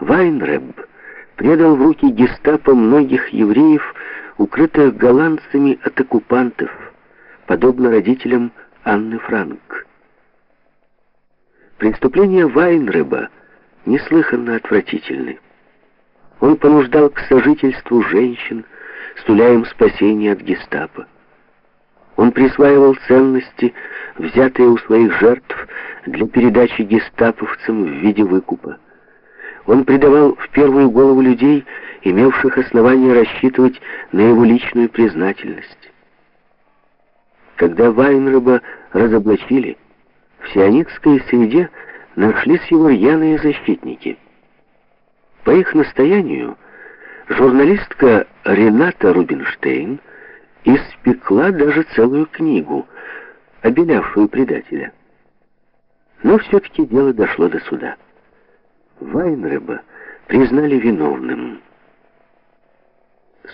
Вайнреб предал в руки гестапо многих евреев, укрытых голландцами от оккупантов, подобно родителям Анны Франк. Преступления Вайнреба неслыханно отвратительны. Он понуждал к сожительству женщин, суля им спасение от гестапо. Он присваивал ценности, взятые у своих жертв, для передачи гестаповцам в виде выкупа. Он предавал в первую голову людей, имевших основания рассчитывать на его личную признательность. Когда Вайнреба разоблачили, в сионистской среде нашлись его рьяные защитники. По их настоянию журналистка Рената Рубинштейн испекла даже целую книгу, обелявшую предателя. Но все-таки дело дошло до суда. Вайнреба признали виновным.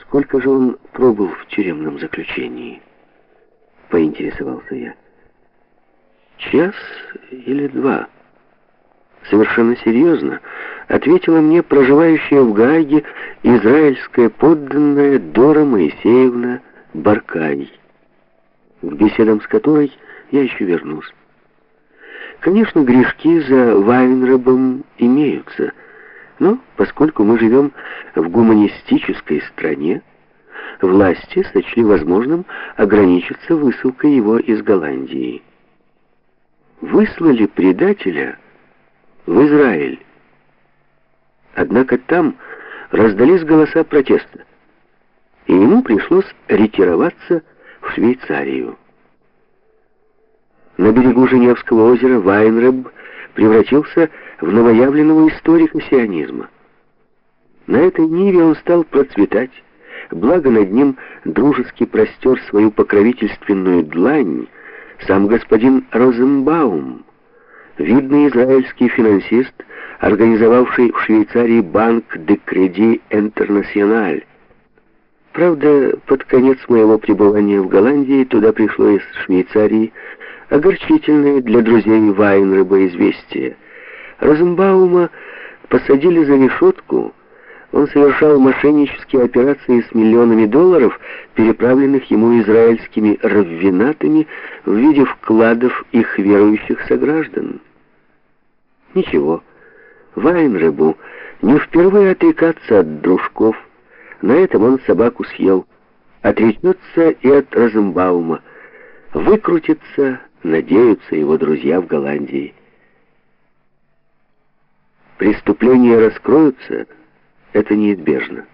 Сколько же он пробыл в тюремном заключении? Поинтересовался я. Час или два? Совершенно серьезно ответила мне проживающая в Гааге израильская подданная Дора Моисеевна Баркай, к беседам с которой я еще вернусь. Конечно, грешки за Вайнрабом имеются, но поскольку мы живем в гуманистической стране, власти сочли возможным ограничиться высылкой его из Голландии. Выслали предателя в Израиль. Однако там раздались голоса протеста, и ему пришлось ретироваться в Швейцарию. На берегу Женевского озера Вайнреб превратился в новоявленного историка сионизма. На этой ниве он стал процветать, благо над ним дружески простер свою покровительственную длань сам господин Розенбаум, видный израильский финансист, организовавший в Швейцарии банк «Де Креди Интернациональ». Правда, под конец моего пребывания в Голландии туда пришло из Швейцарии огорчительное для друзей Вайнреба известие. Розенбаума посадили за решетку, он совершал мошеннические операции с миллионами долларов, переправленных ему израильскими раввинатами в виде вкладов их верующих сограждан. Ничего, Вайнребу не впервые отрекаться от дружков, на этом он собаку съел, отречется и от Розенбаума, выкрутится надеются его друзья в Голландии. Преступления раскроются, это неизбежно.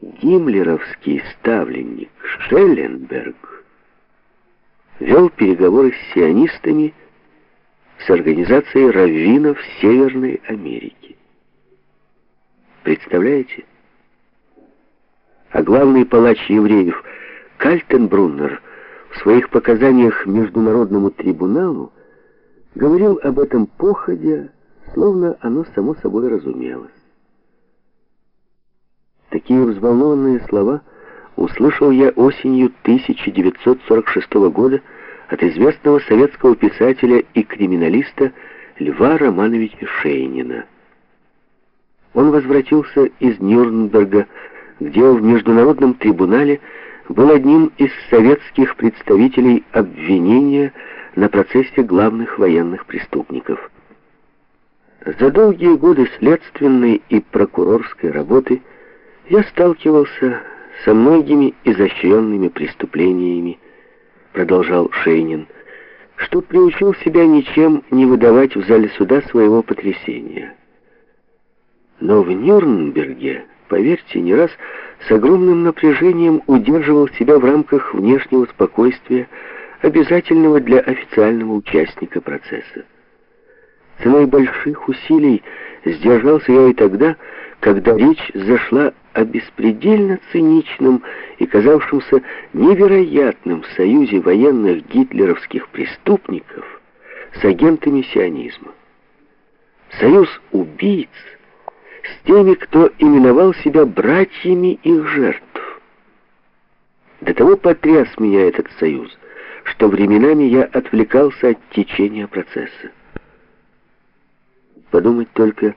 Гиммлеровский ставленник Шелленберг вел переговоры с сионистами с организацией раввинов Северной Америки. Представляете? А главный палач евреев Кальтенбруннер – в своих показаниях Международному трибуналу говорил об этом походя, словно оно само собой разумелось. Такие взволнованные слова услышал я осенью 1946 года от известного советского писателя и криминалиста Льва Романовича Шейнина. Он возвратился из Нюрнберга, где в Международном трибунале был одним из советских представителей обвинения на процессе главных военных преступников. За долгие годы следственной и прокурорской работы я сталкивался со многими изощренными преступлениями, продолжал Шейнин, что приучил себя ничем не выдавать в зале суда своего потрясения. Но в Нюрнберге поверьте, не раз с огромным напряжением удерживал себя в рамках внешнего спокойствия, обязательного для официального участника процесса. Ценой больших усилий сдержался я и тогда, когда речь зашла о беспредельно циничном и казавшемся невероятном союзе военных гитлеровских преступников с агентами сионизма. Союз убийц — с теми, кто именовал себя братьями их жертв. До того потряс меня этот союз, что временами я отвлекался от течения процесса. Подумать только,